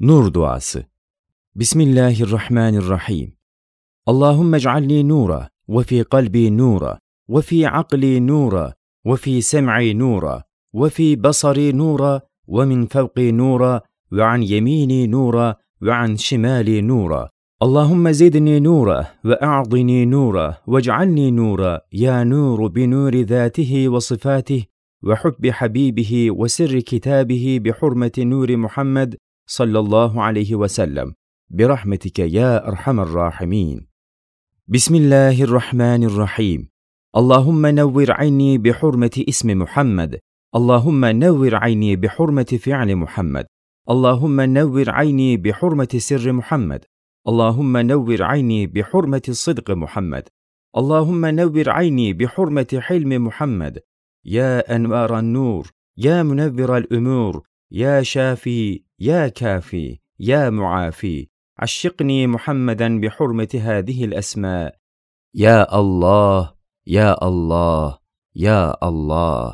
Nur duası Bismillahirrahmanirrahim. اللهم اجعلني نورا وفي قلبي نورا وفي عقلي نورا وفي سمعي نورا وفي بصري نورا ومن فوقي نورا وعن يميني نورا وعن شمالي نورا اللهم زدني نورا واعضني نورا واجعلني نورا يا نور بنور ذاته وصفاته وحب حبيبه وسر كتابه بحرمه نور محمد صلى الله عليه وسلم. برحمتك يا أرحم الراحمين. بسم الله الرحمن الرحيم. اللهم نور عيني بحرمة اسم محمد. اللهم نور عيني بحرمة فعل محمد. اللهم نور عيني بحرمة سر محمد. اللهم نور عيني بحرمة صدق محمد. اللهم نور عيني بحرمة حلم محمد. يا أنوار النور يا منور الأمور. يا شافي يا كافي يا معافي عشقني محمدا بحرمة هذه الأسماء. يا الله يا الله يا الله.